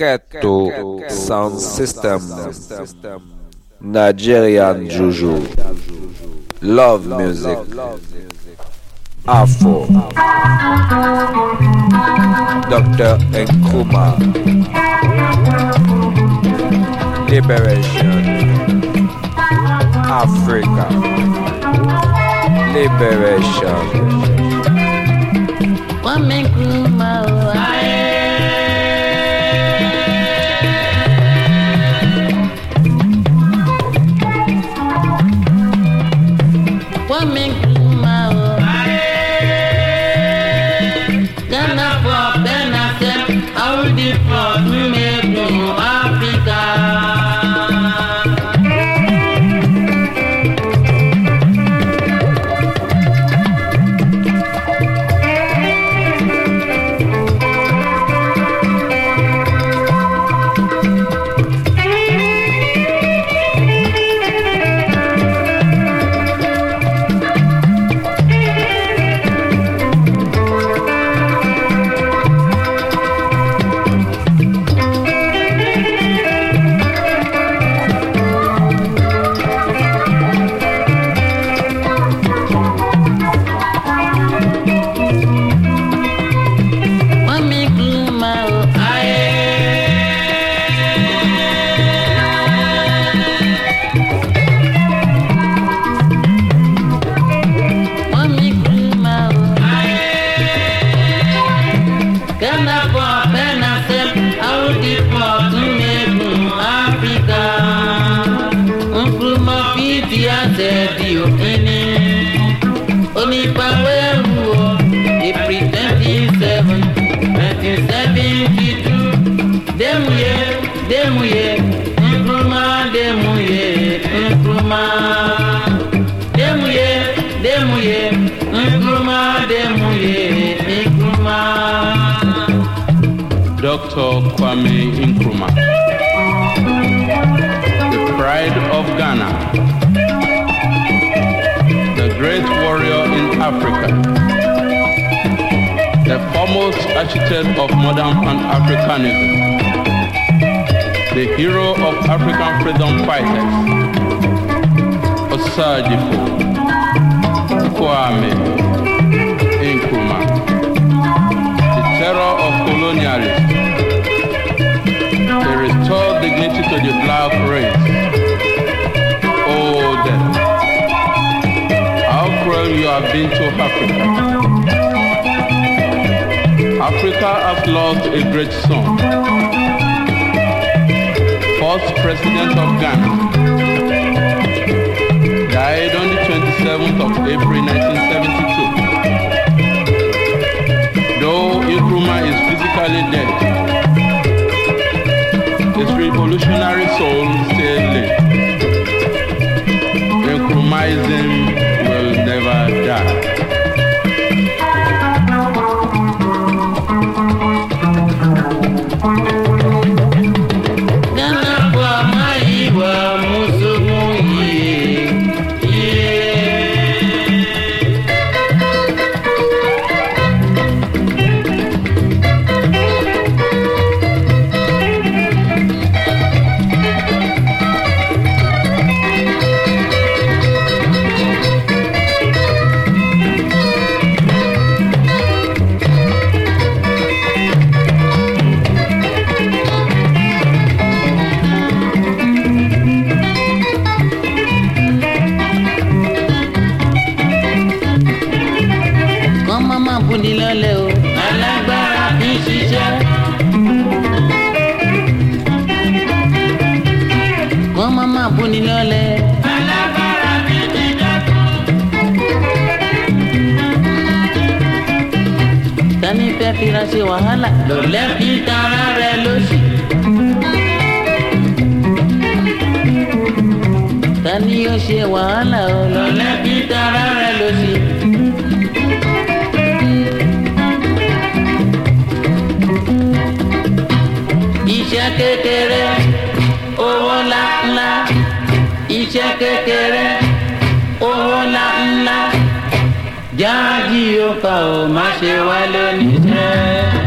Kato Sound System, Nigerian Juju, Love Music, Afro, Dr. Nkuma, Liberation, Africa, Liberation. Woman, Dr. Kwame Nkrumah, the pride of Ghana, the great warrior in Africa, the foremost architect of modern Pan-Africanism, the hero of African freedom fighters, Osajipo, Kwame, Nkrumah terror of colonialism restore dignity to the black race. Oh, death. How cruel you have been to Africa. Africa has lost a great son. First president of Ghana. Died on the 27th of April 1972. Though Nkrumah is physically dead, this revolutionary soul still compromising ṣe wàhálà lẹ́fi tara rẹ lóṣì. ta ni ó ṣe wàhálà o lọ lẹ́fi tara rẹ lóṣì. iṣẹ́ kékeré owó ńláńlá iṣẹ́ kékeré. yáàgì ó fa má ṣe wá lónìí jẹ́.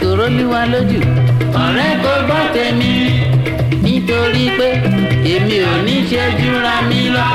kòró lúwa lójú ọ̀rẹ́ kò gbọ́ tèmi nítorí pé èmi ò ní ṣe júra mi lọ.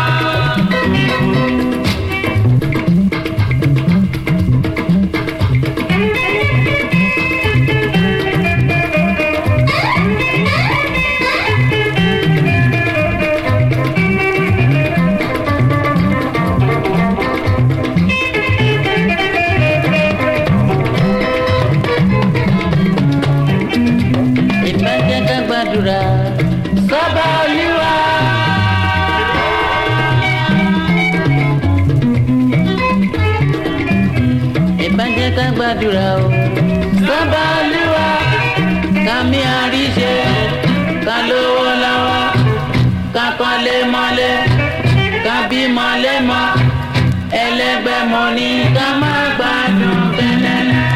mọ̀ ní ká má gbádùn fẹ́lẹ́lẹ́.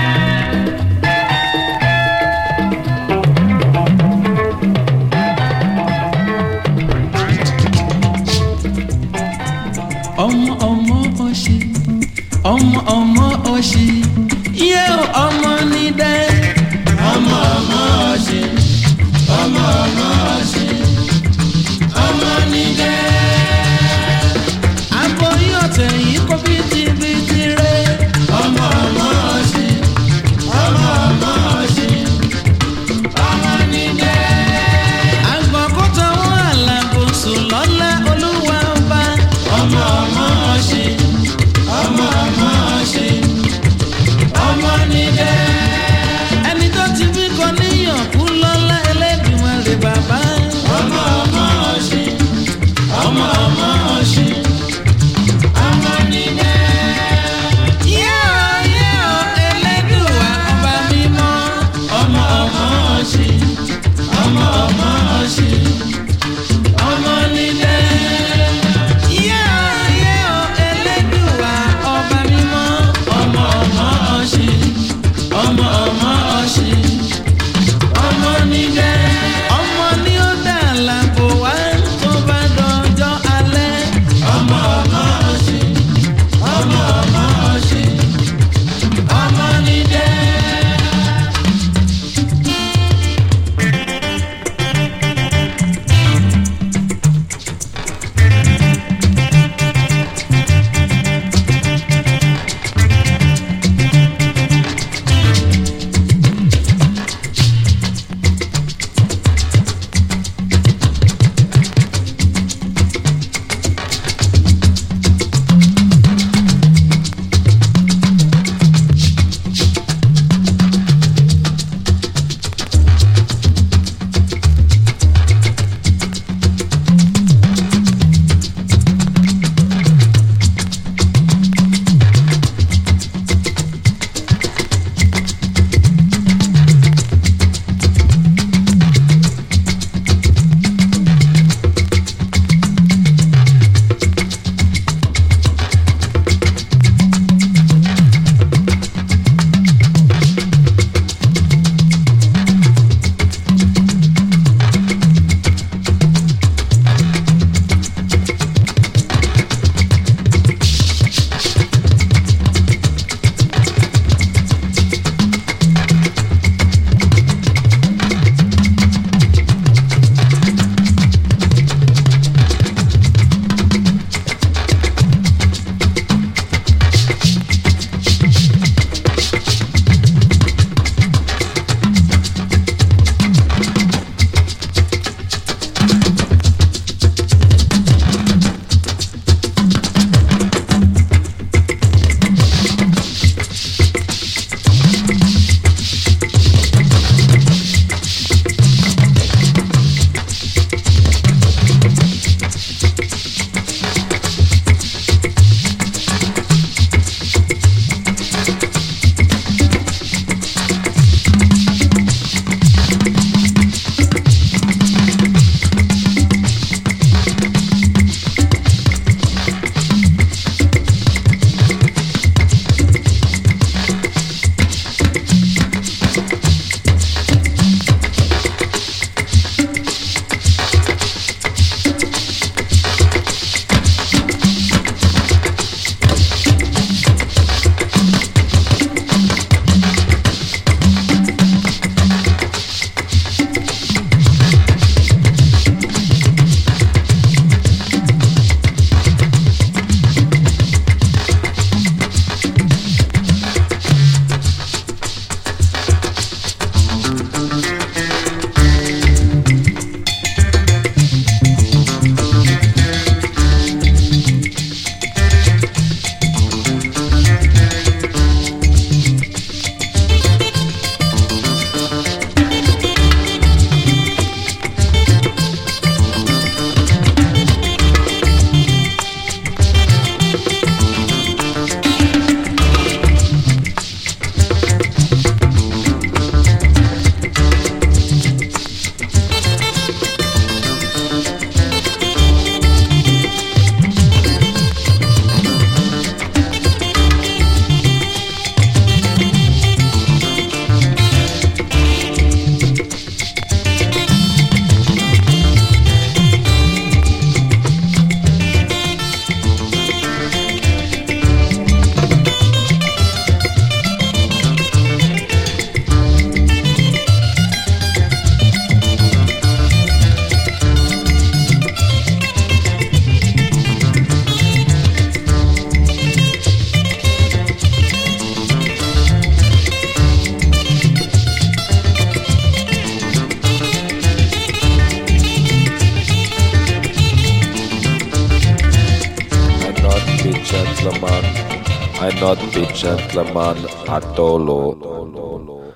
gentleman at all.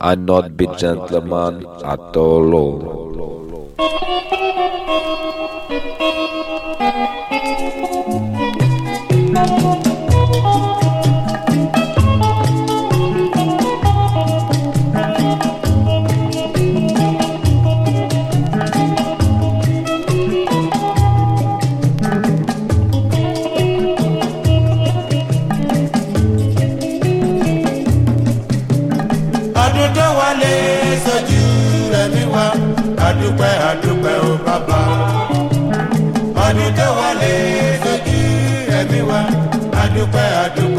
I not be gentleman at all. adúpẹ́ do.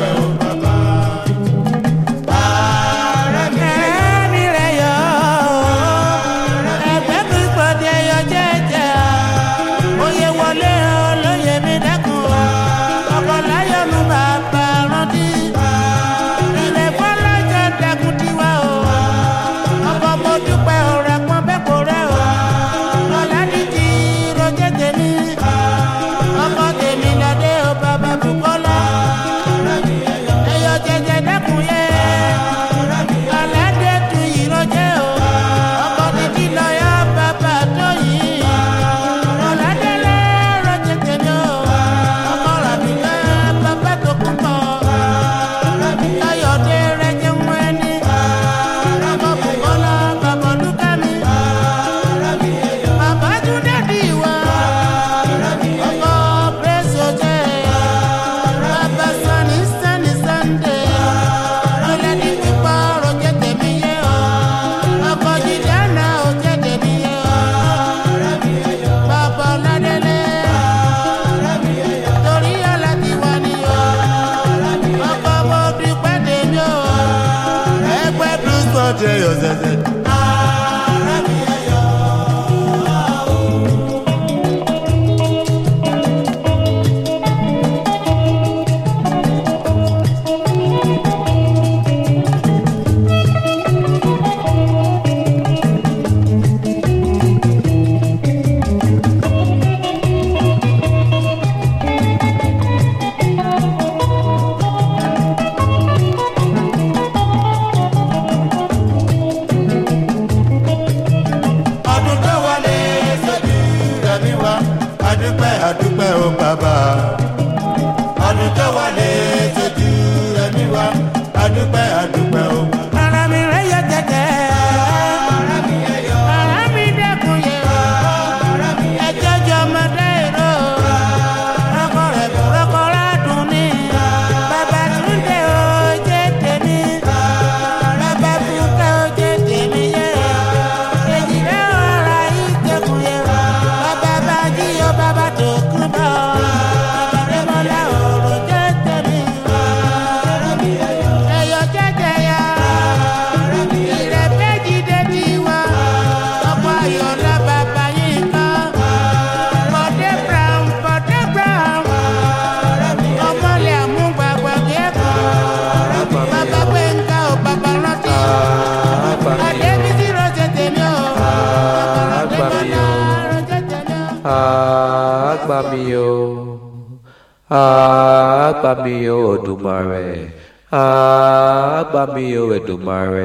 Mare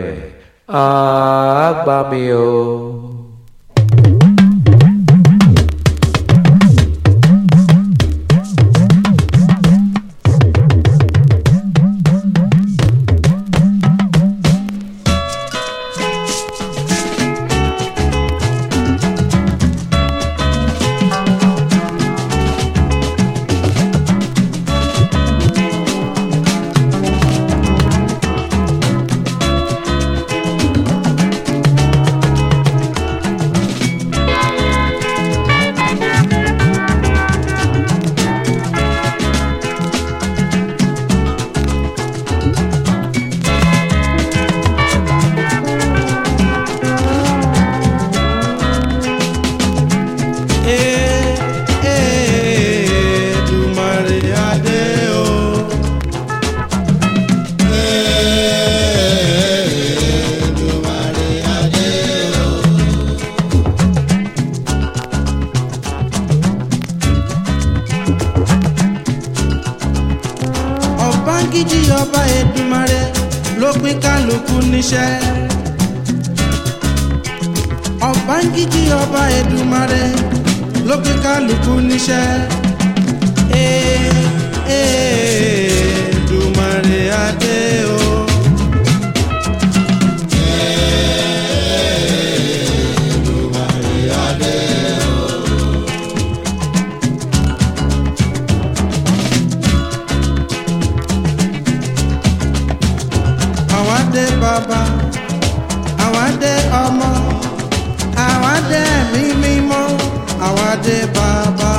pàdé bàbá.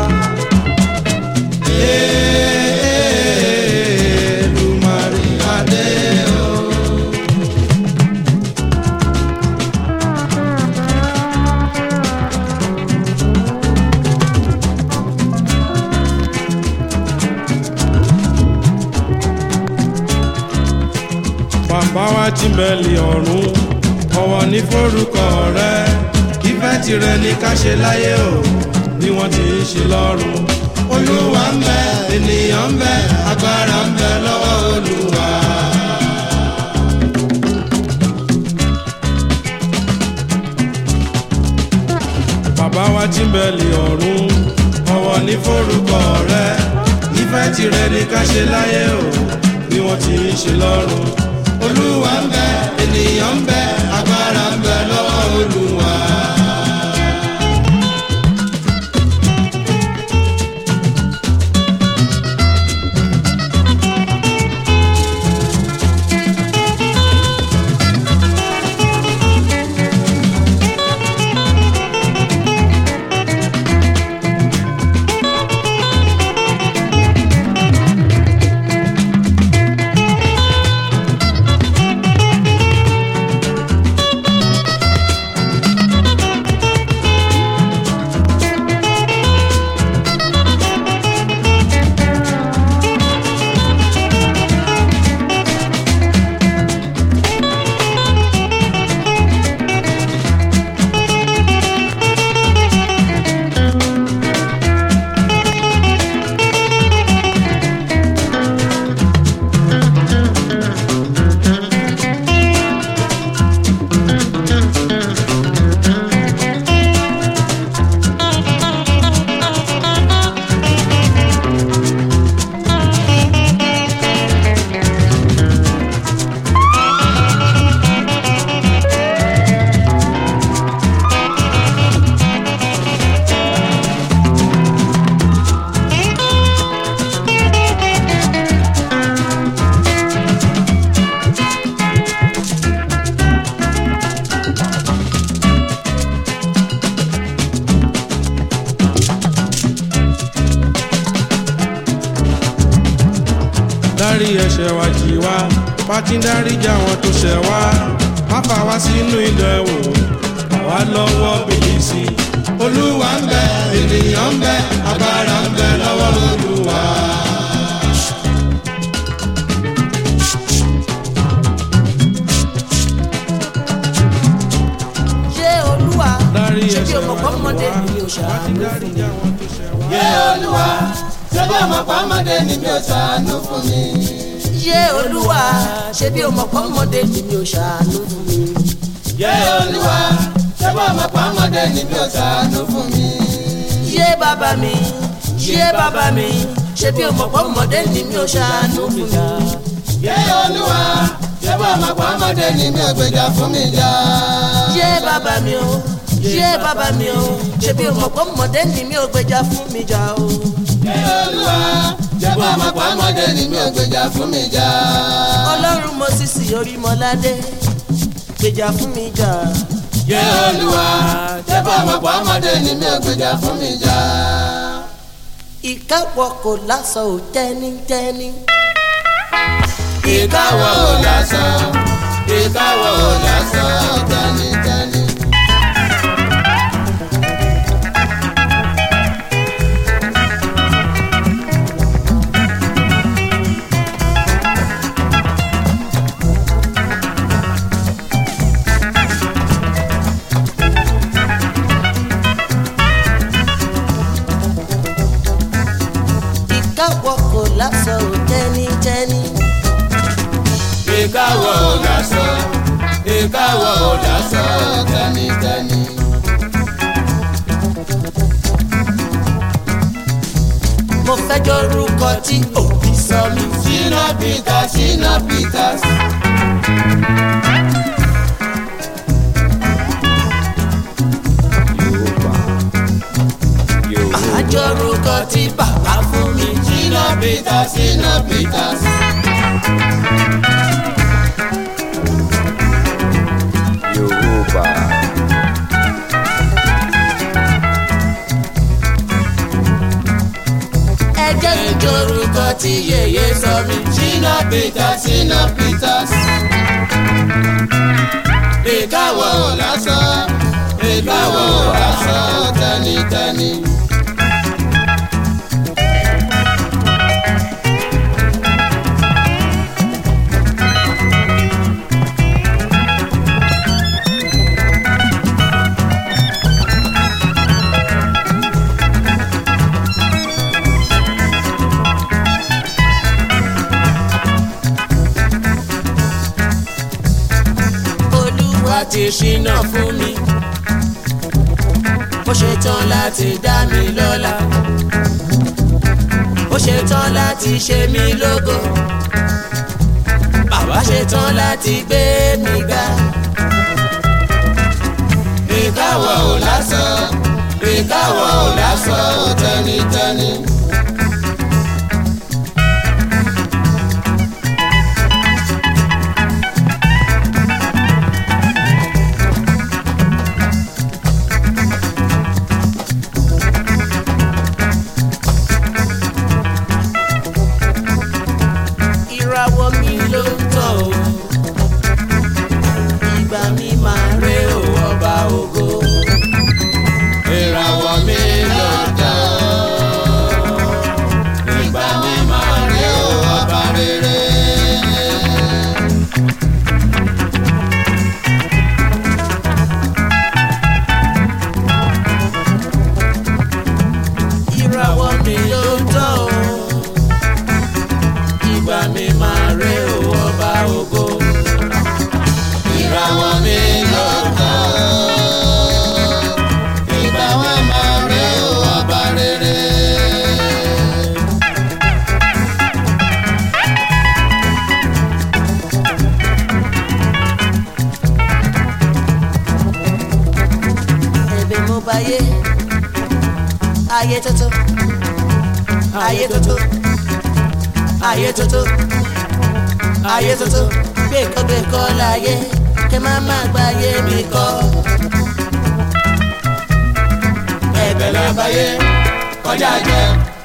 Èdùmàrè adé o. bàbá wa jíǹbẹ̀lì ọ̀run ọ̀wọ̀ ní forúkọ rẹ̀ ìfẹ́ tirẹ̀ ní ká ṣe láyé o wọ́n ti ṣe lọ́rùn. olúwa ń bẹ ènìyàn ń bẹ agbára ń bẹ lọ́wọ́ olúwa. bàbá wa ti ń bẹ̀lì ọ̀run ọwọ́ ní forúkọ rẹ ìfẹ́ tirẹ̀ ní ká ṣe láyé o bí wọ́n ti ń ṣe lọ́rùn. olúwa ń bẹ ènìyàn ń bẹ. màmá pàmòdé níbi ò ṣàánú fún mi. yé bàbá mi yé bàbá mi ṣé bí ọmọ pàmòdé níbi ò ṣàánú fún mi. yé olúwa ṣé màmá pàmòdé níbi ò fún mi já. yé bàbá mi o yé bàbá mi o ṣé bí ọmọ pàmòdé níbi ò fún mi já o. yé olúwa jẹ́bú àmàpá mọ́dé ni mi ò gbèjà fún mi jà. ọlọ́run mo sì sí orí mọ́ládé gbèjà fún mi jà yé olúwa ṣé báwọn pa ọmọdé ni mi ò gbèjà fún mi jà. ìkáwọ́ kò lásán ò tẹ́nítẹ́ní. ìkáwọ́ ò lásán ìkáwọ́ ò lásán ò tẹ́nítẹ́ní. láṣọ ò jẹ́nijẹ́ni. ìkáwọ́ ò láṣọ ìkáwọ́ ò láṣọ tẹ́nitẹ́ni. mo fẹ́ jórúkọ tí òbí sọ mi. Shina pita, Shina pita. àjọrúkọ tí bàbá fún mi. Sinapitas, Sinapitas. Yoruba. Ẹ jẹ́ n jórúkọ tí yèyé sọ mí. Sinapitas, Sinapitas. Ìkáwọ́ lásán, ìkáwọ́ lásán tẹnitẹni. láti ṣínà fún mi ó ṣetán láti dá mi lọ́lá ó ṣetán láti ṣe mí lógo bàbá ṣetán láti gbé mi ga ìkáwọ̀ ò lásán ìkáwọ̀ ò lásán tẹnitẹni. ayé tuntun ayé tuntun gbé kọ́ gbé kọ́ láyé kí má má gba ayé mi kọ́. ẹ̀bẹ̀ lábáyé kọjá jẹ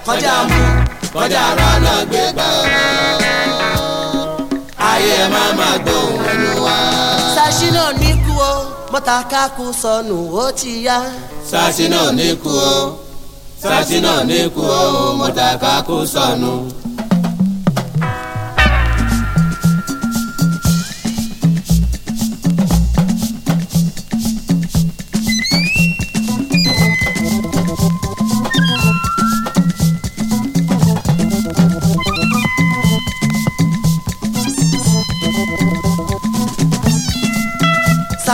kọjá mu kọjá rọ́nà gbé gbọ́. ayé ẹ̀ má má gbóhùn ẹnu wá. sàṣínà ní kú o mọ́ta ká sọnù ó ti yá. sàṣínà ní kú o sàṣínà ní kú o mọ́ta ká sọnù.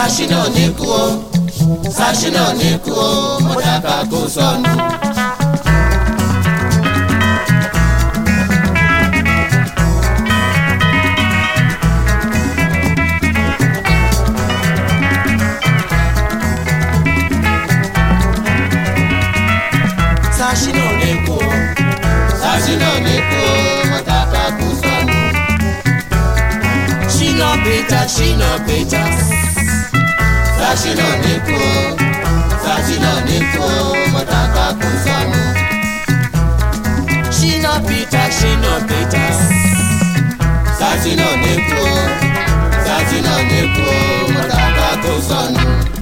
Sashi ò ní kú o Sashina ò ní kú o mo dábàá kó sọnù. Sashina ò ní kú o Sashina ní kú o mo dábàá kó sọnù. Shina Peter Shina Peter. Sashina Niko, Sashina Niko, Mataka Kusamu. Shina Peter, Shina Peter. Sashina Niko, Sashina Niko, Mataka Kusamu.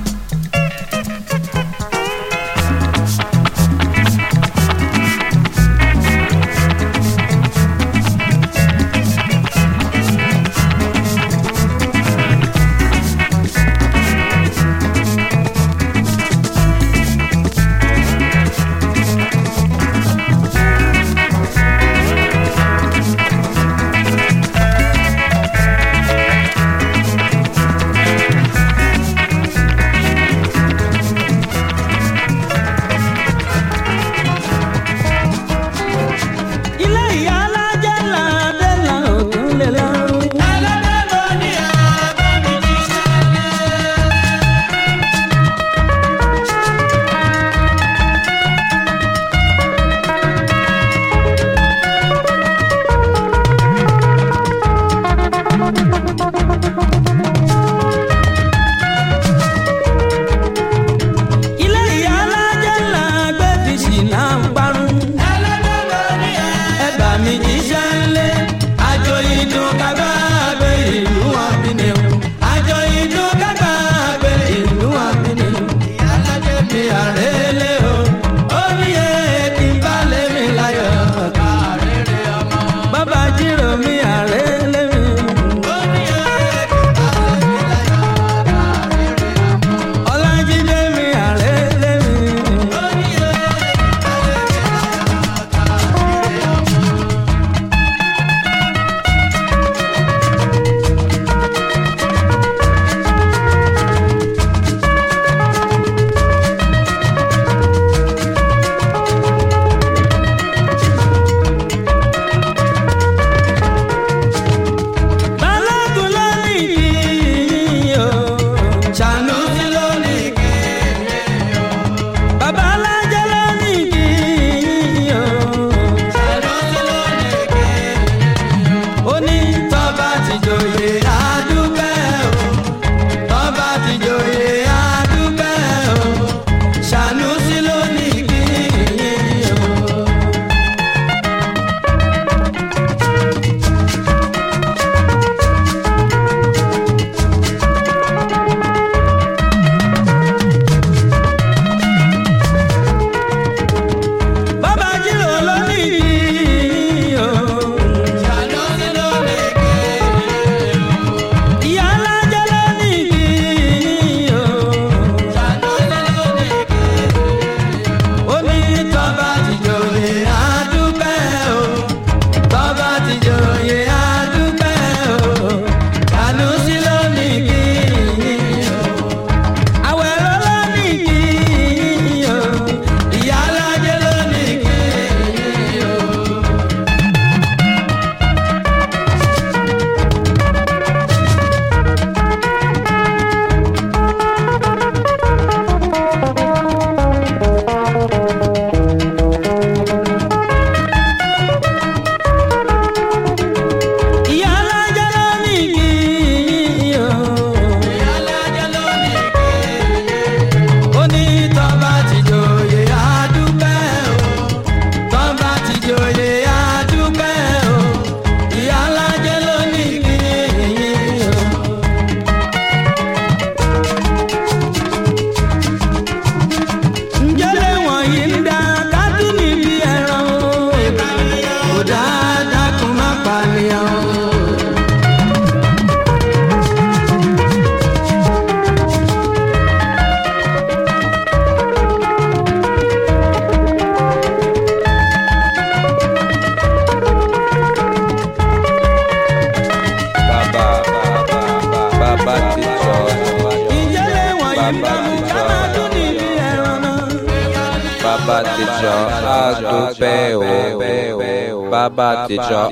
abate já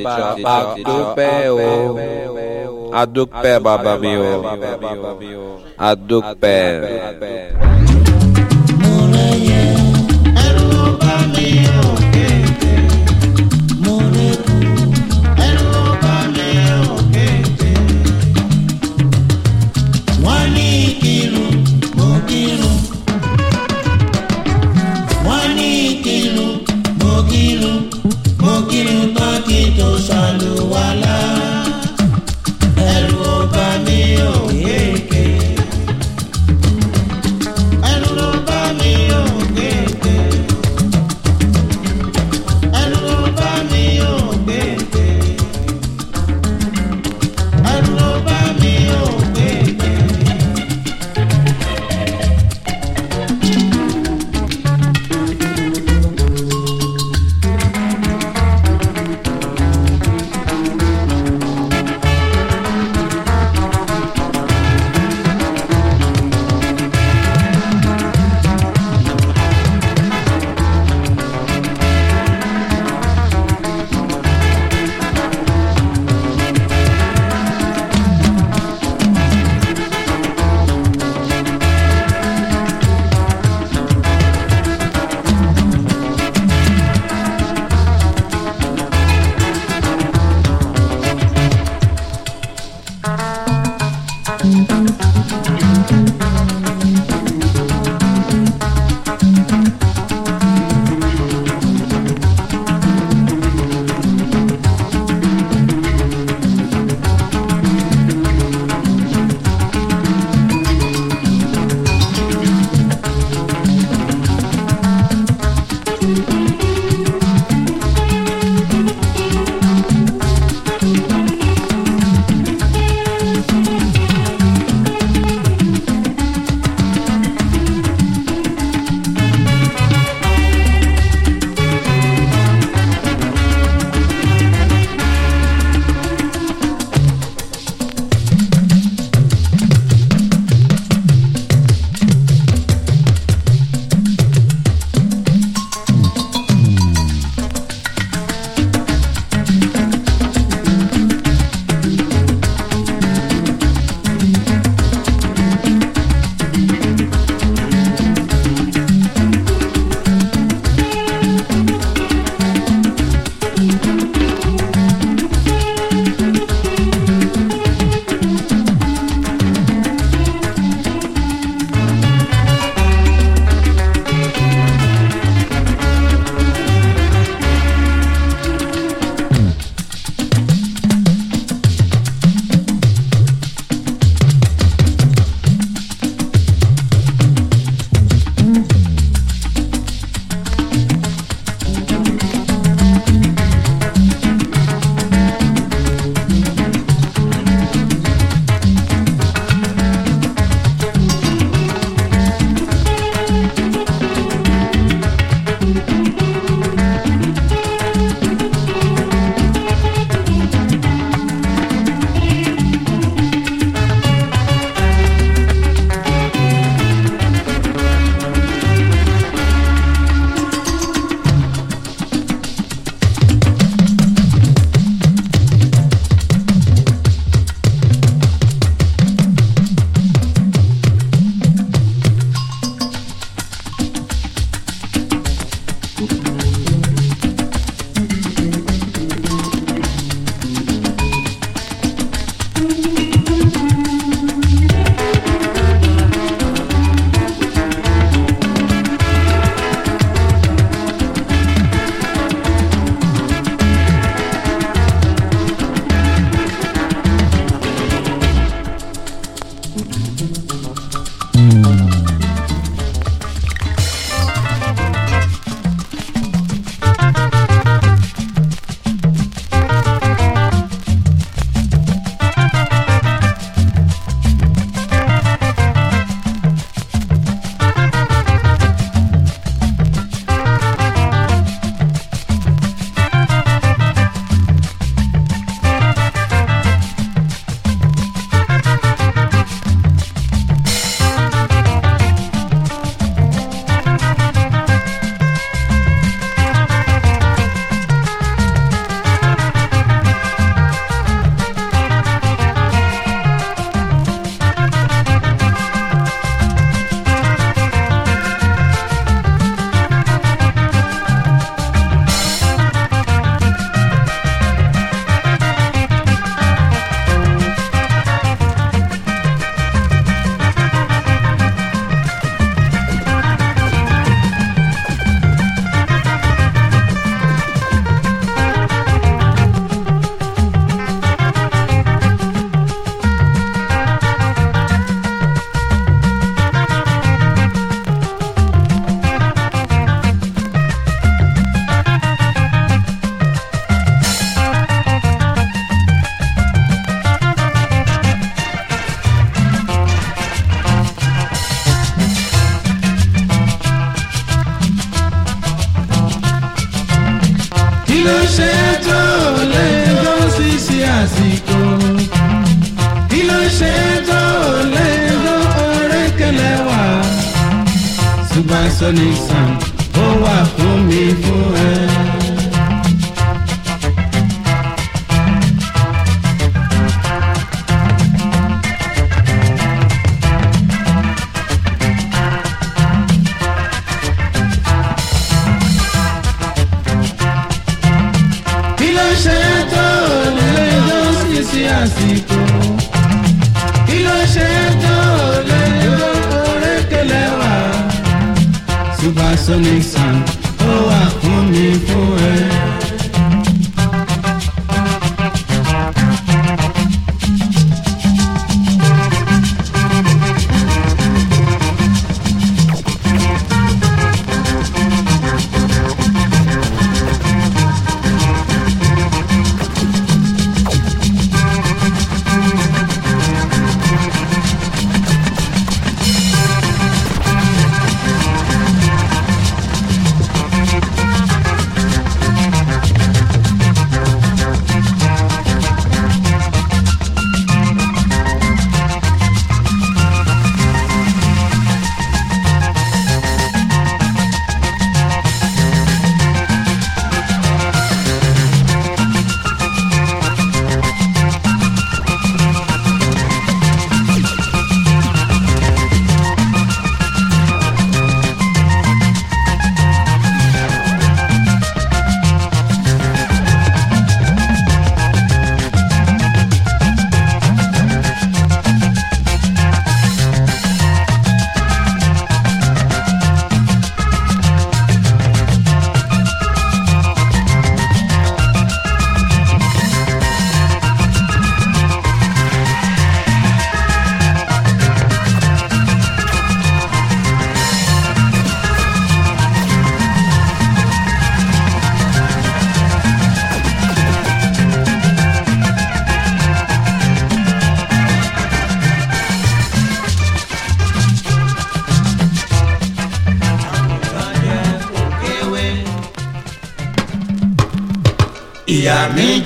do pé o aduk pé bababio aduk pé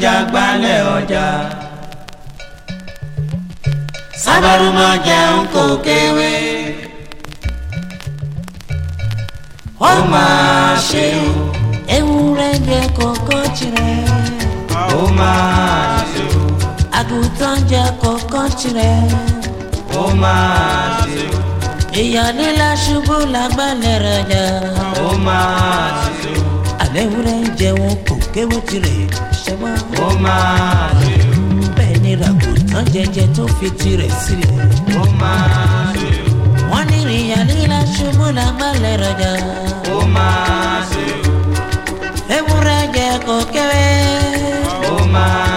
jà gbálẹ̀ ọjà. sábàrú má jẹun kò kéwé. ó máa ṣe o. ewúrẹ́ jẹ kọ̀ọ̀kan tirẹ̀. ó máa ṣe o. àgùntàn jẹ kọ̀ọ̀kan tirẹ̀. ó máa ṣe o. ìyàléla ṣubú lágbálẹ̀ rẹ̀ jẹ. ó máa ṣe o. àlẹ́ ewúrẹ́ jẹun kò kéwé tirẹ̀. jẹ wá. ó máa ṣe o. bẹ́ẹ̀ ni ràgùtàn jẹjẹ tó fi tirẹ̀ sílẹ̀. ó máa ṣe o. wọ́n ní ìrìyà líla ṣubú la má lẹ̀ rọjà. ó máa ṣe o. ewúrẹ́ jẹ kò kẹ́wẹ́. ó máa ṣe o won ni iriya lila subu la ma le roja o maa se o ewure je ko kewe o maa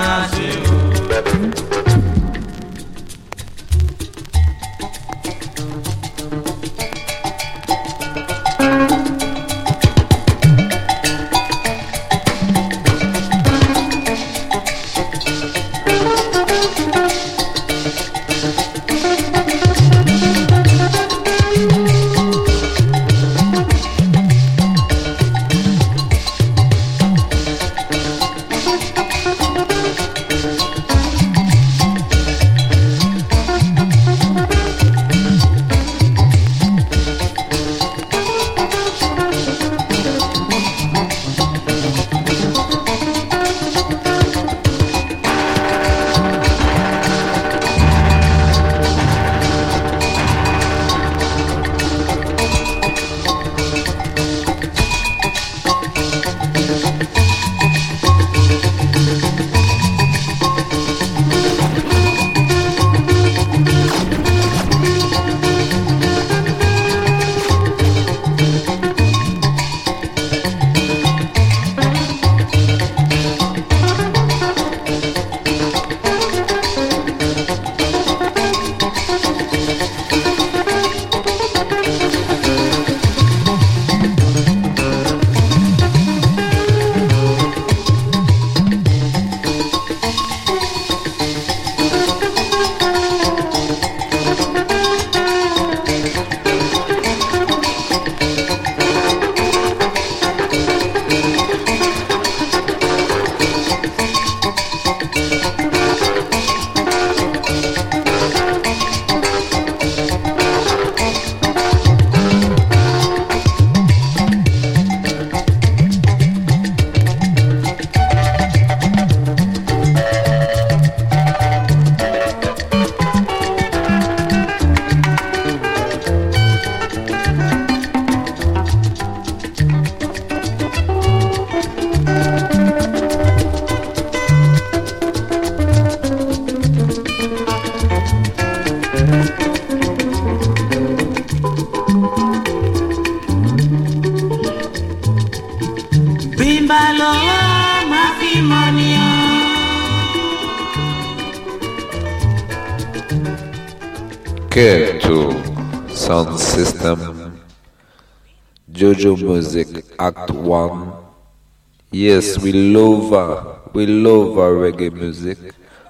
Act 1. Yes, we love our, we love our reggae music.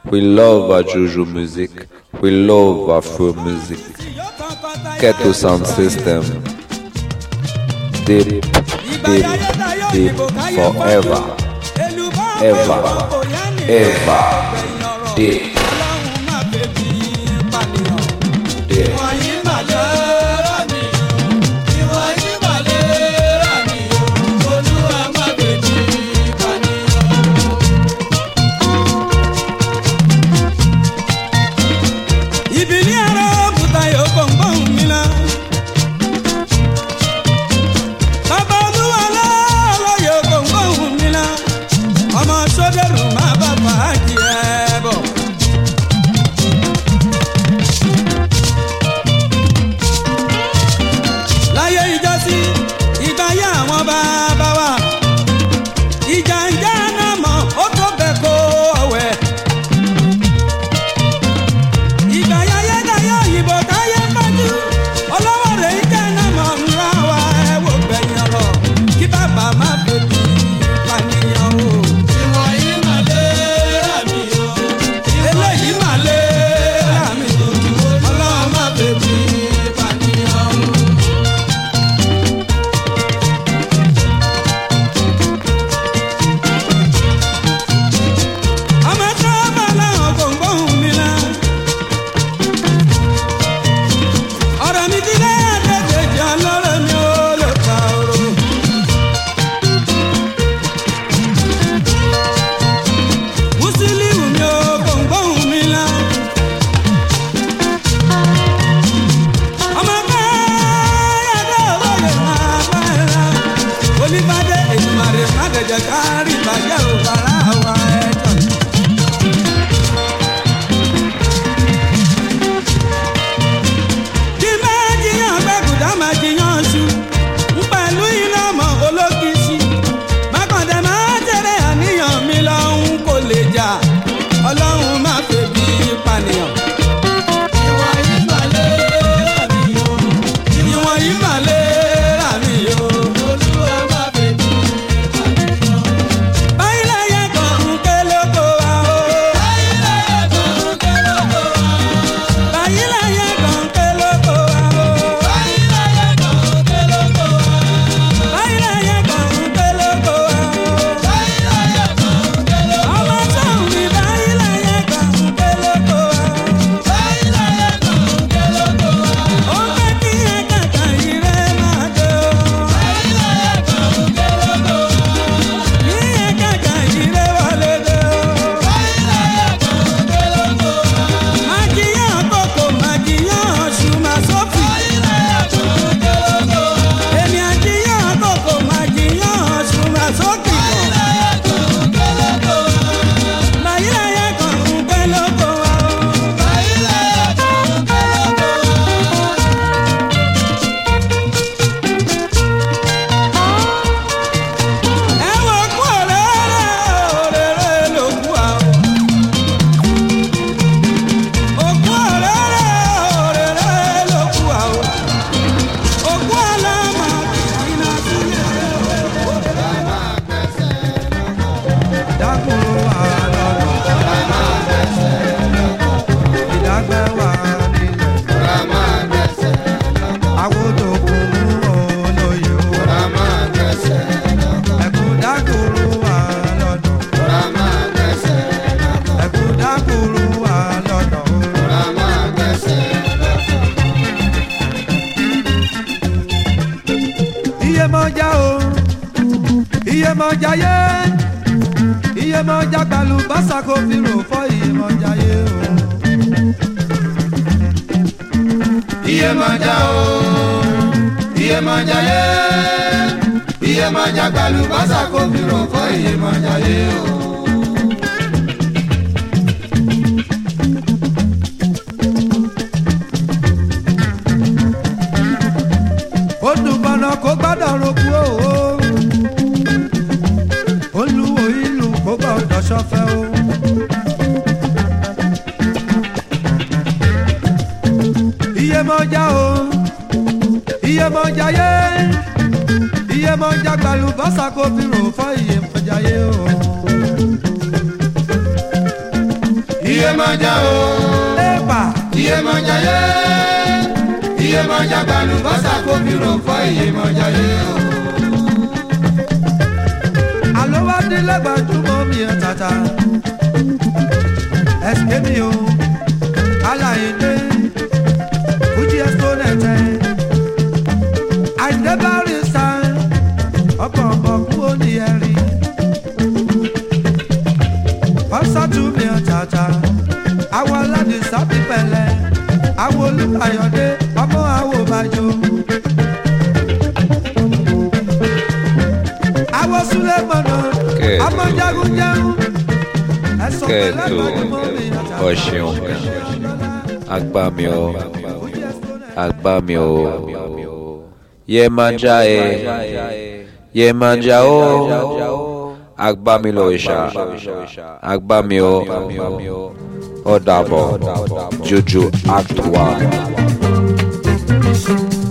We love our Juju music. We love our Afro music. Ghetto sound system. Deep, deep, deep forever. Ever, ever, deep. jayé iye mọ ja gbalu basa ko fi ro fọ iye mọ jayé o. iye mọ ja o iye mọ jayé iye mọ ja gbalu basa ko fi ro fọ iye mọ jayé o. kó gbádùn. gbàlù bọ́sà kó fi rò fọ́ iye mọ̀jáyé o. iye mọ̀já o. ẹ̀pà. iye mọ̀já yé. iye mọ̀já gbàlù bọ́sà kó fi rò fọ́ iye mọ̀jáyé o. àlọ́ wá délé gbajúmọ̀ mi ẹ̀ tata. ẹ̀sìn mi o. aláìní. olú àyọ̀dé ọmọ àwò bàjọ́. àwọ̀ súlẹ̀ mọ̀nà ọmọ jagunjagun ẹ̀sùn pẹ̀lẹ́ mọ̀nà mọ̀mí ọ̀tá. àgbà mi o àgbà mi o yẹ máa já ẹ yẹ máa já o àgbà mi lọ ìṣà àgbà mi o. Odabo, Juju Act 1.